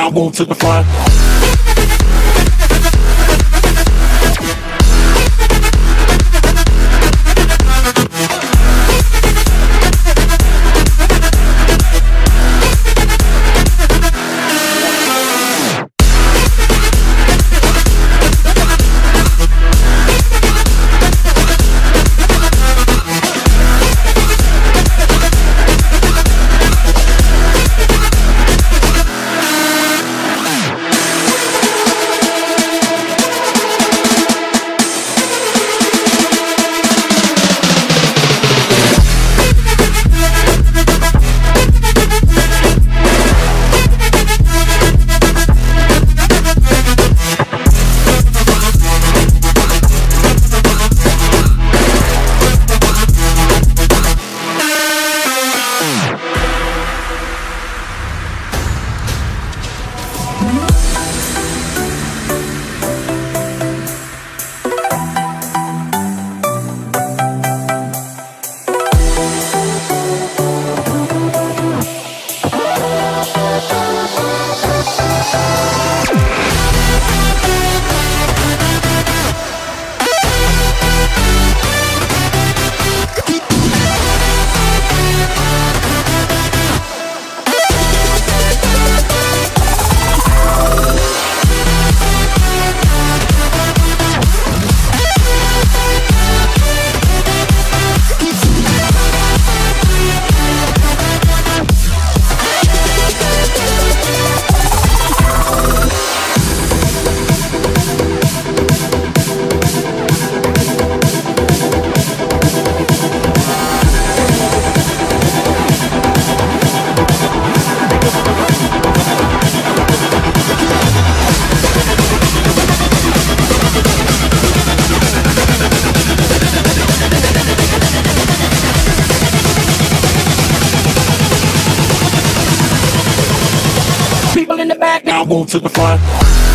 now move to the front. Back now move to the front.